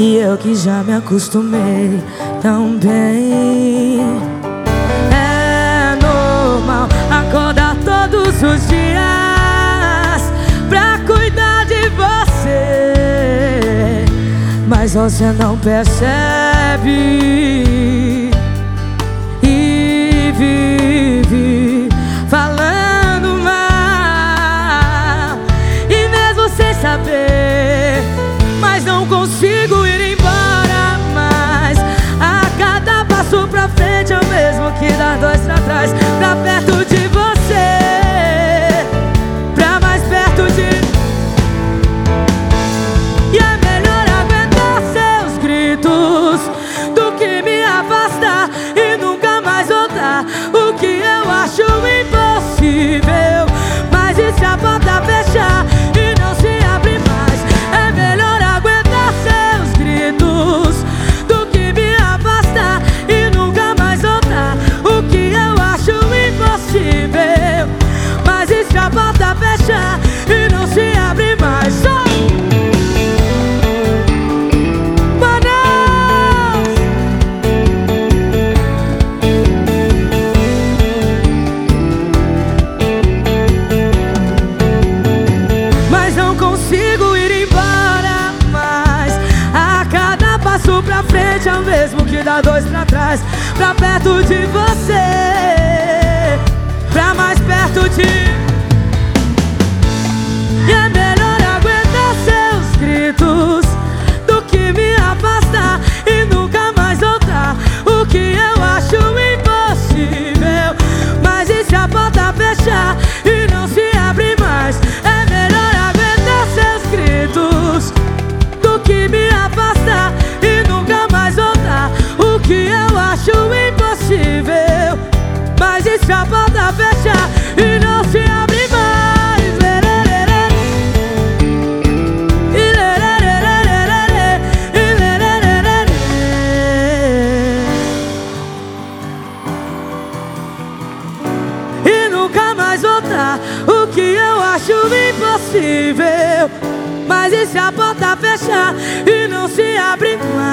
E eu que já me acostumei tão bem. É normal acordar todos os dias Pra cuidar de você Mas você não percebe nasip et frente é o mesmo que dá dois pra trás. Pra perto de você se a porta fechar e não se abre mais. E nunca mais voltar, o que eu acho impossível. Mas e se a porta fechar e não se abre mais?